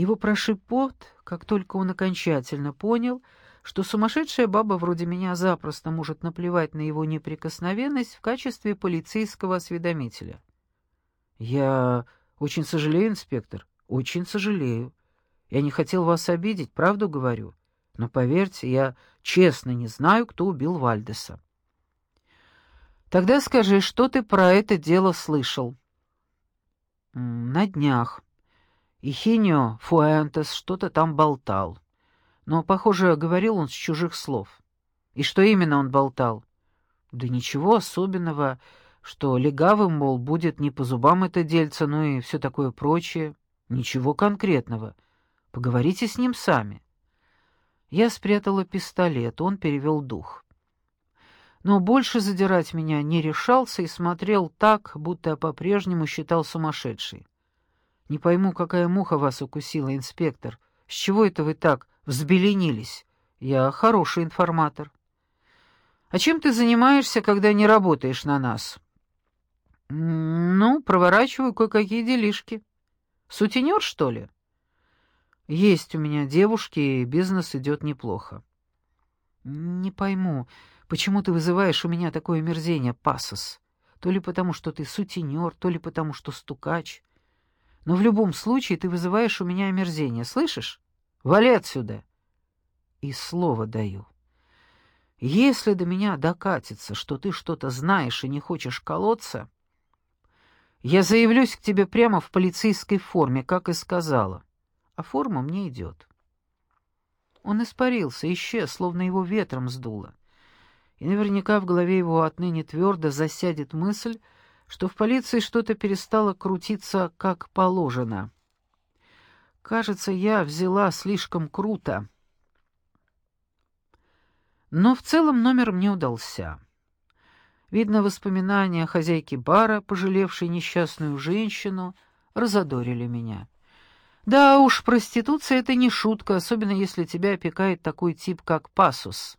Его прошиб пот, как только он окончательно понял, что сумасшедшая баба вроде меня запросто может наплевать на его неприкосновенность в качестве полицейского осведомителя. «Я очень сожалею, инспектор, очень сожалею. Я не хотел вас обидеть, правду говорю. Но поверьте, я честно не знаю, кто убил Вальдеса». «Тогда скажи, что ты про это дело слышал?» «На днях. Ихинио Фуэнтес что-то там болтал. Но, похоже, говорил он с чужих слов. И что именно он болтал? Да ничего особенного, что легавым, мол, будет не по зубам это дельце, ну и все такое прочее. Ничего конкретного. Поговорите с ним сами. Я спрятала пистолет, он перевел дух. Но больше задирать меня не решался и смотрел так, будто по-прежнему считал сумасшедшей. Не пойму, какая муха вас укусила, инспектор. С чего это вы так взбеленились? Я хороший информатор. А чем ты занимаешься, когда не работаешь на нас? Ну, проворачиваю кое-какие делишки. Сутенер, что ли? Есть у меня девушки, и бизнес идет неплохо. Не пойму, почему ты вызываешь у меня такое мерзение, пасос? То ли потому, что ты сутенер, то ли потому, что стукач. Но в любом случае ты вызываешь у меня омерзение, слышишь? Вали отсюда. И слово даю. Если до меня докатится, что ты что-то знаешь и не хочешь колоться, я заявлюсь к тебе прямо в полицейской форме, как и сказала. А форма мне идет. Он испарился, исчез, словно его ветром сдуло. И наверняка в голове его отныне твердо засядет мысль, что в полиции что-то перестало крутиться как положено. Кажется, я взяла слишком круто. Но в целом номер мне удался. Видно, воспоминания о хозяйке бара, пожалевшей несчастную женщину, разодорили меня. Да уж, проституция — это не шутка, особенно если тебя опекает такой тип, как пасус.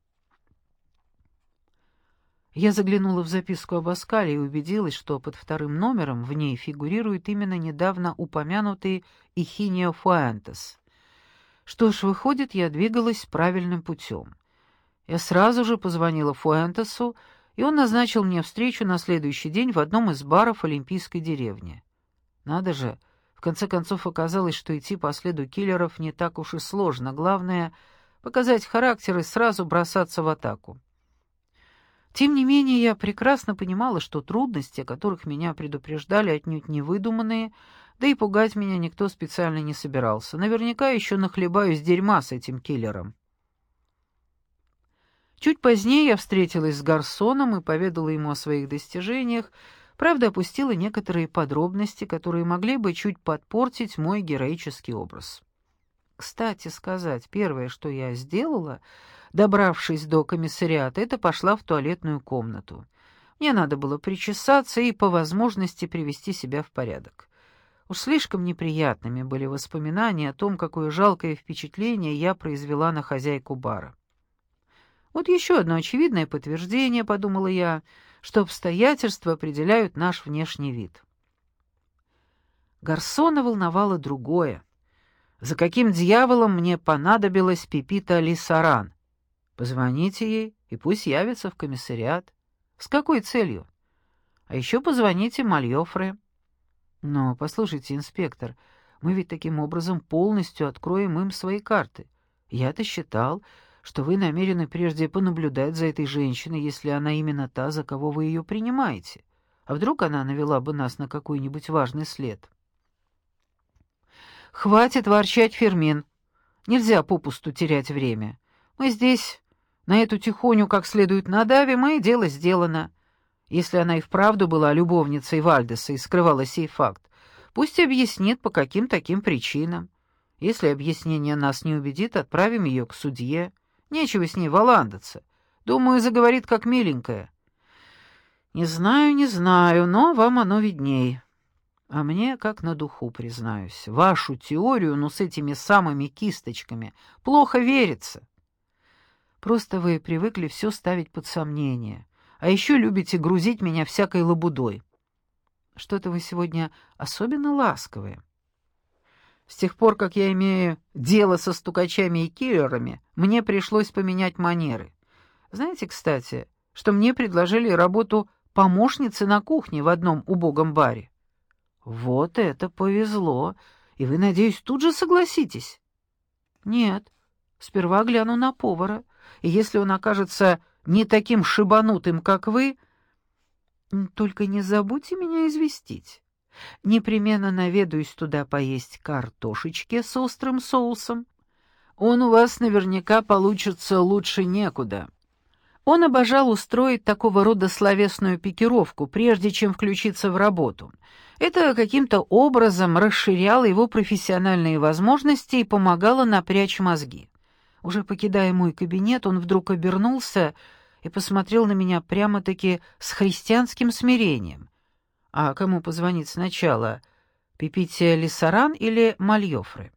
Я заглянула в записку об Аскале и убедилась, что под вторым номером в ней фигурирует именно недавно упомянутый Ихинио Фуэнтес. Что ж, выходит, я двигалась правильным путем. Я сразу же позвонила Фуэнтесу, и он назначил мне встречу на следующий день в одном из баров Олимпийской деревни. Надо же, в конце концов оказалось, что идти по следу киллеров не так уж и сложно. Главное — показать характер и сразу бросаться в атаку. Тем не менее, я прекрасно понимала, что трудности, о которых меня предупреждали, отнюдь не выдуманные, да и пугать меня никто специально не собирался. Наверняка еще нахлебаюсь дерьма с этим киллером. Чуть позднее я встретилась с Гарсоном и поведала ему о своих достижениях, правда, опустила некоторые подробности, которые могли бы чуть подпортить мой героический образ. Кстати сказать, первое, что я сделала — Добравшись до комиссариата, это пошла в туалетную комнату. Мне надо было причесаться и, по возможности, привести себя в порядок. Уж слишком неприятными были воспоминания о том, какое жалкое впечатление я произвела на хозяйку бара. Вот еще одно очевидное подтверждение, подумала я, что обстоятельства определяют наш внешний вид. Гарсона волновало другое. За каким дьяволом мне понадобилась Пипита Лисаран? Позвоните ей, и пусть явится в комиссариат. С какой целью? А еще позвоните Мальофре. Но, послушайте, инспектор, мы ведь таким образом полностью откроем им свои карты. Я-то считал, что вы намерены прежде понаблюдать за этой женщиной, если она именно та, за кого вы ее принимаете. А вдруг она навела бы нас на какой-нибудь важный след? Хватит ворчать, Фермин. Нельзя попусту терять время. Мы здесь на эту тихоню как следует надавим, и дело сделано. Если она и вправду была любовницей Вальдеса и скрывала сей факт, пусть объяснит, по каким таким причинам. Если объяснение нас не убедит, отправим ее к судье. Нечего с ней валандаться. Думаю, заговорит как миленькая. Не знаю, не знаю, но вам оно видней. А мне, как на духу, признаюсь, вашу теорию, ну, с этими самыми кисточками, плохо верится. Просто вы привыкли все ставить под сомнение. А еще любите грузить меня всякой лабудой. Что-то вы сегодня особенно ласковые. С тех пор, как я имею дело со стукачами и киллерами, мне пришлось поменять манеры. Знаете, кстати, что мне предложили работу помощницы на кухне в одном убогом баре? Вот это повезло, и вы, надеюсь, тут же согласитесь? Нет, сперва гляну на повара, и если он окажется не таким шибанутым, как вы, только не забудьте меня известить. Непременно наведаюсь туда поесть картошечки с острым соусом. Он у вас наверняка получится лучше некуда. Он обожал устроить такого рода словесную пикировку, прежде чем включиться в работу. Это каким-то образом расширяло его профессиональные возможности и помогало напрячь мозги. Уже покидая мой кабинет, он вдруг обернулся и посмотрел на меня прямо-таки с христианским смирением. А кому позвонить сначала, Пипите Лиссаран или Мальёфры?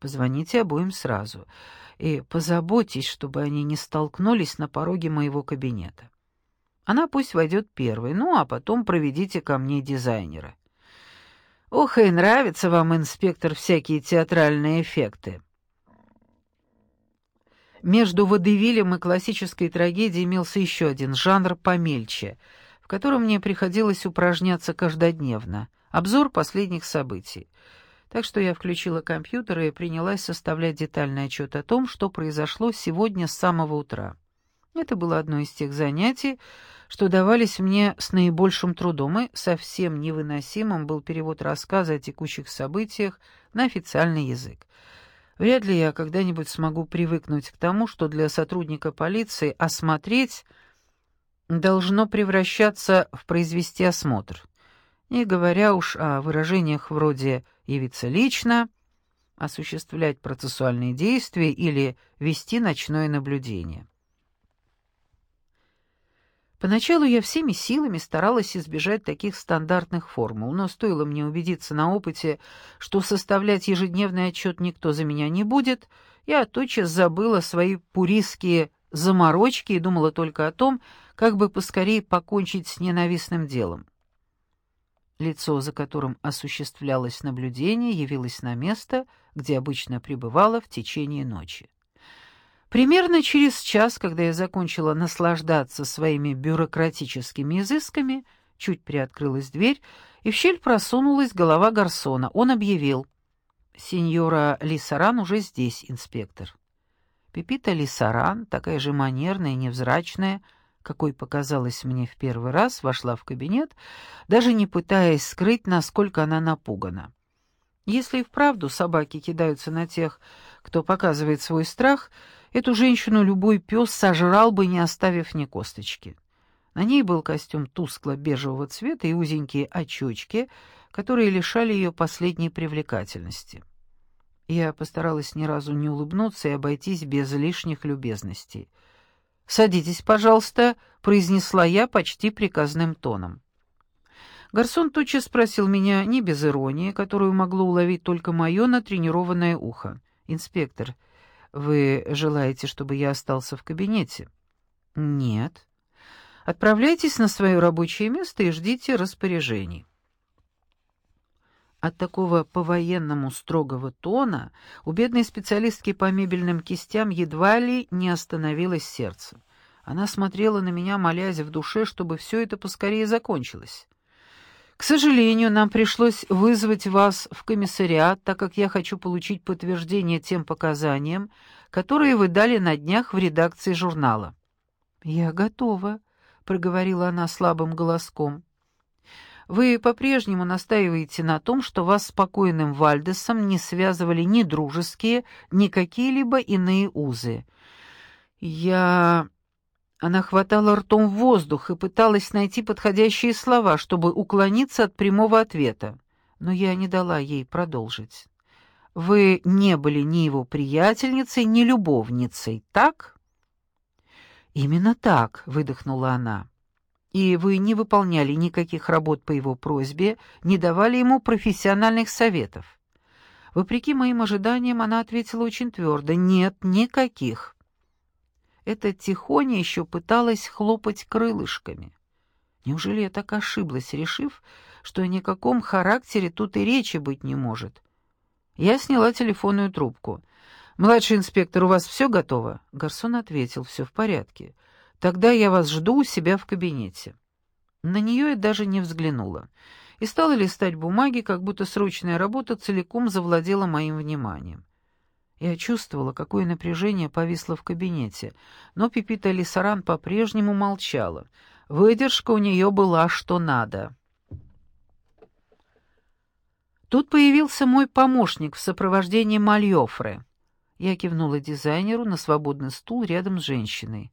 Позвоните обоим сразу и позаботьтесь, чтобы они не столкнулись на пороге моего кабинета. Она пусть войдет первой, ну а потом проведите ко мне дизайнера. Ох, и нравится вам, инспектор, всякие театральные эффекты. Между водевилем и классической трагедией имелся еще один жанр помельче, в котором мне приходилось упражняться каждодневно — обзор последних событий. Так что я включила компьютер и принялась составлять детальный отчет о том, что произошло сегодня с самого утра. Это было одно из тех занятий, что давались мне с наибольшим трудом, и совсем невыносимым был перевод рассказа о текущих событиях на официальный язык. Вряд ли я когда-нибудь смогу привыкнуть к тому, что для сотрудника полиции осмотреть должно превращаться в произвести осмотр. Не говоря уж о выражениях вроде «явиться лично», осуществлять процессуальные действия или вести ночное наблюдение. Поначалу я всеми силами старалась избежать таких стандартных формул, но стоило мне убедиться на опыте, что составлять ежедневный отчет никто за меня не будет, я тотчас забыла свои пуристские заморочки и думала только о том, как бы поскорее покончить с ненавистным делом. Лицо, за которым осуществлялось наблюдение, явилось на место, где обычно пребывало в течение ночи. Примерно через час, когда я закончила наслаждаться своими бюрократическими изысками, чуть приоткрылась дверь, и в щель просунулась голова гарсона. Он объявил. «Сеньора Лисаран уже здесь, инспектор». Пепита Лисаран, такая же манерная и невзрачная, какой показалась мне в первый раз, вошла в кабинет, даже не пытаясь скрыть, насколько она напугана. Если и вправду собаки кидаются на тех, кто показывает свой страх — Эту женщину любой пес сожрал бы, не оставив ни косточки. На ней был костюм тускло-бежевого цвета и узенькие очечки, которые лишали ее последней привлекательности. Я постаралась ни разу не улыбнуться и обойтись без лишних любезностей. «Садитесь, пожалуйста», — произнесла я почти приказным тоном. Гарсон тотчас спросил меня не без иронии, которую могло уловить только мое натренированное ухо. «Инспектор, вы желаете, чтобы я остался в кабинете? Нет. Отправляйтесь на свое рабочее место и ждите распоряжений. От такого по-военному строгого тона у бедной специалистки по мебельным кистям едва ли не остановилось сердце. Она смотрела на меня, молясь в душе, чтобы все это поскорее закончилось. К сожалению, нам пришлось вызвать вас в комиссариат, так как я хочу получить подтверждение тем показаниям, которые вы дали на днях в редакции журнала. Я готова, проговорила она слабым голоском. Вы по-прежнему настаиваете на том, что вас с покойным Вальдесом не связывали ни дружеские, ни какие-либо иные узы. Я она хватала ртом воздух и пыталась найти подходящие слова, чтобы уклониться от прямого ответа. Но я не дала ей продолжить. «Вы не были ни его приятельницей, ни любовницей, так?» «Именно так», — выдохнула она. «И вы не выполняли никаких работ по его просьбе, не давали ему профессиональных советов?» Вопреки моим ожиданиям, она ответила очень твердо «нет, никаких» эта тихоня еще пыталась хлопать крылышками. Неужели я так ошиблась, решив, что о никаком характере тут и речи быть не может? Я сняла телефонную трубку. «Младший инспектор, у вас все готово?» Гарсон ответил, «Все в порядке. Тогда я вас жду у себя в кабинете». На нее я даже не взглянула и стала листать бумаги, как будто срочная работа целиком завладела моим вниманием. Я чувствовала, какое напряжение повисло в кабинете, но Пипита Лисаран по-прежнему молчала. Выдержка у нее была что надо. Тут появился мой помощник в сопровождении Мальофры. Я кивнула дизайнеру на свободный стул рядом с женщиной.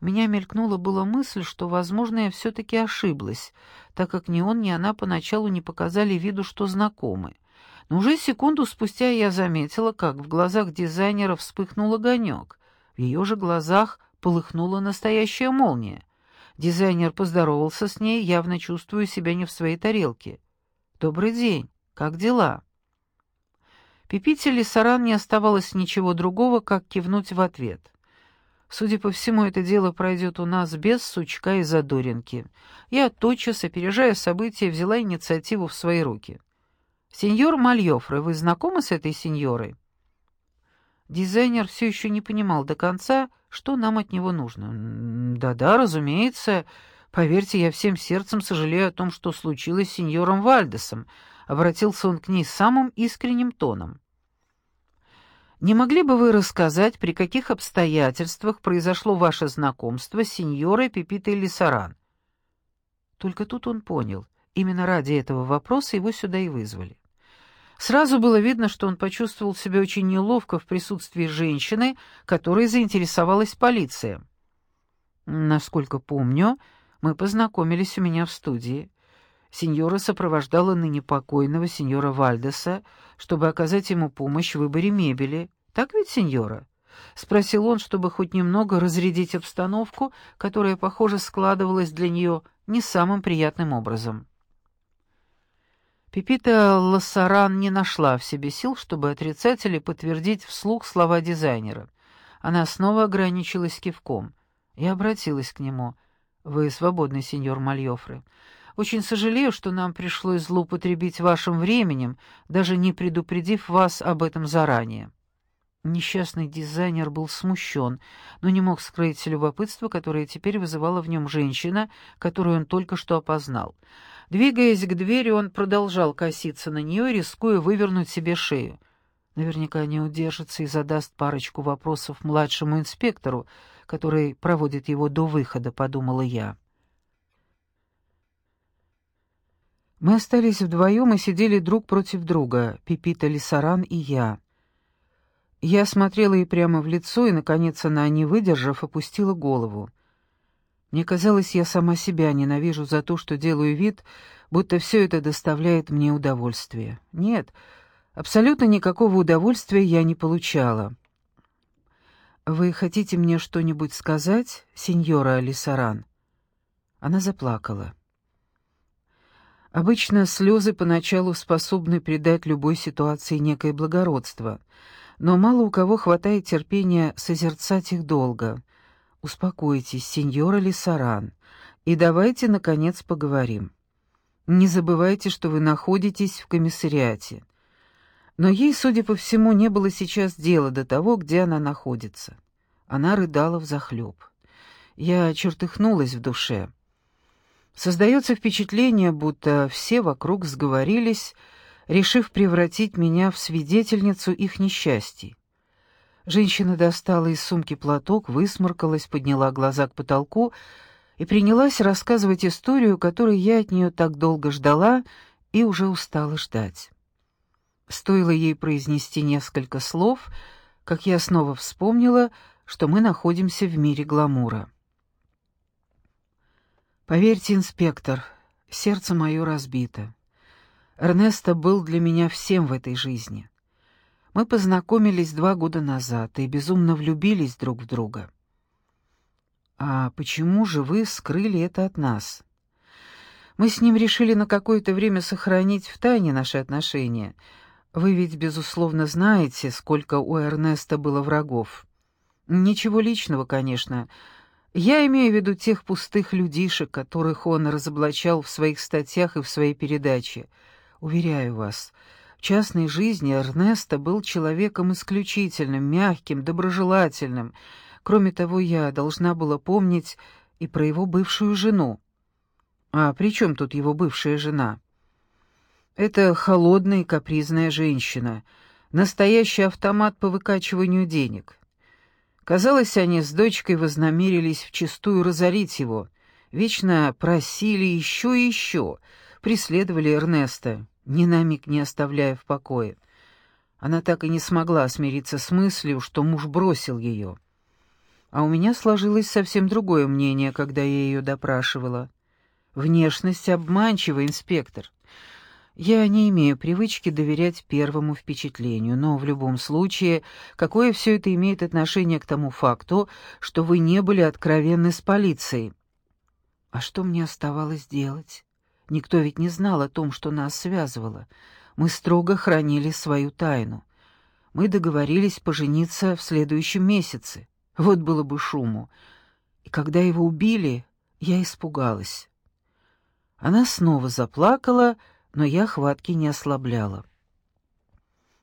У меня мелькнула была мысль, что, возможно, я все-таки ошиблась, так как ни он, ни она поначалу не показали виду, что знакомы. Но уже секунду спустя я заметила, как в глазах дизайнера вспыхнул огонек. В ее же глазах полыхнула настоящая молния. Дизайнер поздоровался с ней, явно чувствуя себя не в своей тарелке. «Добрый день. Как дела?» Пипите Лисаран не оставалось ничего другого, как кивнуть в ответ. Судя по всему, это дело пройдет у нас без сучка и задоринки. Я тотчас, опережая события, взяла инициативу в свои руки. «Сеньор Мальофре, вы знакомы с этой сеньорой?» Дизайнер все еще не понимал до конца, что нам от него нужно. «Да-да, разумеется. Поверьте, я всем сердцем сожалею о том, что случилось с сеньором Вальдесом», — обратился он к ней самым искренним тоном. «Не могли бы вы рассказать, при каких обстоятельствах произошло ваше знакомство с сеньорой Пепитой Лисаран?» Только тут он понял. Именно ради этого вопроса его сюда и вызвали. Сразу было видно, что он почувствовал себя очень неловко в присутствии женщины, которой заинтересовалась полиция. Насколько помню, мы познакомились у меня в студии. Сеньора сопровождала ныне покойного сеньора Вальдеса, чтобы оказать ему помощь в выборе мебели. Так ведь, сеньора? — спросил он, чтобы хоть немного разрядить обстановку, которая, похоже, складывалась для нее не самым приятным образом. Пепита Лассаран не нашла в себе сил, чтобы отрицать или подтвердить вслух слова дизайнера. Она снова ограничилась кивком. Я обратилась к нему. «Вы свободны, сеньор Мальофре. Очень сожалею, что нам пришлось злоупотребить вашим временем, даже не предупредив вас об этом заранее». Несчастный дизайнер был смущен, но не мог скрыть любопытство, которое теперь вызывала в нем женщина, которую он только что опознал. Двигаясь к двери, он продолжал коситься на нее, рискуя вывернуть себе шею. Наверняка не удержится и задаст парочку вопросов младшему инспектору, который проводит его до выхода, подумала я. Мы остались вдвоем и сидели друг против друга, Пипита Лисаран и я. Я смотрела ей прямо в лицо и, наконец, она, не выдержав, опустила голову. Мне казалось, я сама себя ненавижу за то, что делаю вид, будто все это доставляет мне удовольствие. Нет, абсолютно никакого удовольствия я не получала. «Вы хотите мне что-нибудь сказать, сеньора Алисаран?» Она заплакала. Обычно слезы поначалу способны придать любой ситуации некое благородство — но мало у кого хватает терпения созерцать их долго. Успокойтесь, сеньора Лисаран, и давайте, наконец, поговорим. Не забывайте, что вы находитесь в комиссариате. Но ей, судя по всему, не было сейчас дела до того, где она находится. Она рыдала взахлеб. Я чертыхнулась в душе. Создается впечатление, будто все вокруг сговорились решив превратить меня в свидетельницу их несчастий. Женщина достала из сумки платок, высморкалась, подняла глаза к потолку и принялась рассказывать историю, которую я от нее так долго ждала и уже устала ждать. Стоило ей произнести несколько слов, как я снова вспомнила, что мы находимся в мире гламура. «Поверьте, инспектор, сердце мое разбито. Эрнесто был для меня всем в этой жизни. Мы познакомились два года назад и безумно влюбились друг в друга. А почему же вы скрыли это от нас? Мы с ним решили на какое-то время сохранить в тайне наши отношения. Вы ведь, безусловно, знаете, сколько у Эрнеста было врагов. Ничего личного, конечно. Я имею в виду тех пустых людишек, которых он разоблачал в своих статьях и в своей передаче — Уверяю вас, частной жизни Эрнеста был человеком исключительным, мягким, доброжелательным. Кроме того, я должна была помнить и про его бывшую жену. А при чем тут его бывшая жена? Это холодная и капризная женщина, настоящий автомат по выкачиванию денег. Казалось, они с дочкой вознамерились вчистую разорить его, вечно просили еще и еще, преследовали Эрнеста, ни на миг не оставляя в покое. Она так и не смогла смириться с мыслью, что муж бросил ее. А у меня сложилось совсем другое мнение, когда я ее допрашивала. Внешность обманчива, инспектор. Я не имею привычки доверять первому впечатлению, но в любом случае, какое все это имеет отношение к тому факту, что вы не были откровенны с полицией? А что мне оставалось делать? Никто ведь не знал о том, что нас связывало. Мы строго хранили свою тайну. Мы договорились пожениться в следующем месяце. Вот было бы шуму. И когда его убили, я испугалась. Она снова заплакала, но я хватки не ослабляла.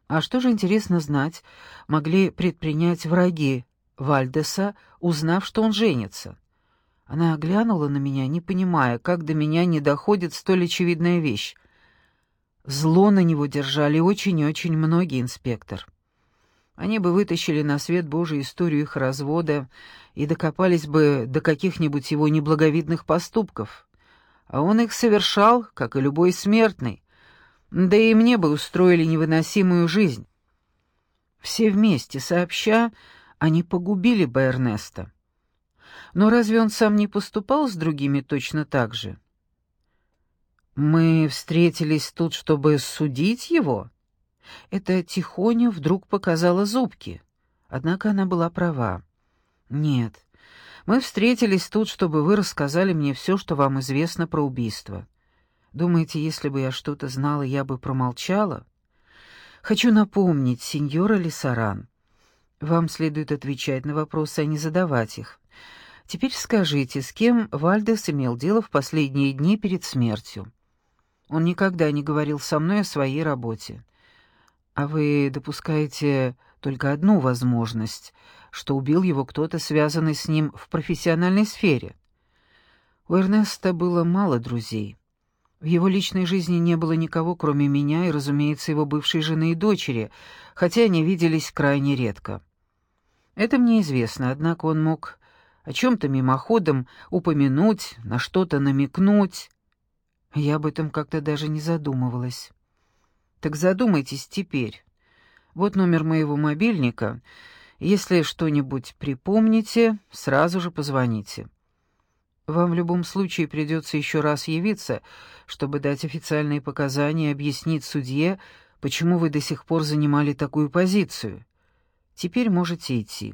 А что же, интересно знать, могли предпринять враги Вальдеса, узнав, что он женится? Она оглянула на меня, не понимая, как до меня не доходит столь очевидная вещь. Зло на него держали очень и очень многие, инспектор. Они бы вытащили на свет Божий историю их развода и докопались бы до каких-нибудь его неблаговидных поступков а он их совершал, как и любой смертный. Да и мне бы устроили невыносимую жизнь. Все вместе, сообща, они погубили бы Эрнеста. Но разве он сам не поступал с другими точно так же? Мы встретились тут, чтобы судить его? Это Тихоня вдруг показала зубки. Однако она была права. Нет, мы встретились тут, чтобы вы рассказали мне все, что вам известно про убийство. Думаете, если бы я что-то знала, я бы промолчала? Хочу напомнить, сеньора Лисаран, вам следует отвечать на вопросы, а не задавать их. Теперь скажите, с кем Вальдес имел дело в последние дни перед смертью? Он никогда не говорил со мной о своей работе. А вы допускаете только одну возможность — что убил его кто-то, связанный с ним в профессиональной сфере. У Эрнеста было мало друзей. В его личной жизни не было никого, кроме меня и, разумеется, его бывшей жены и дочери, хотя они виделись крайне редко. Это мне известно, однако он мог о чем-то мимоходом упомянуть, на что-то намекнуть. Я об этом как-то даже не задумывалась. Так задумайтесь теперь. Вот номер моего мобильника — если что-нибудь припомните, сразу же позвоните. Вам в любом случае придется еще раз явиться, чтобы дать официальные показания и объяснить судье, почему вы до сих пор занимали такую позицию. Теперь можете идти.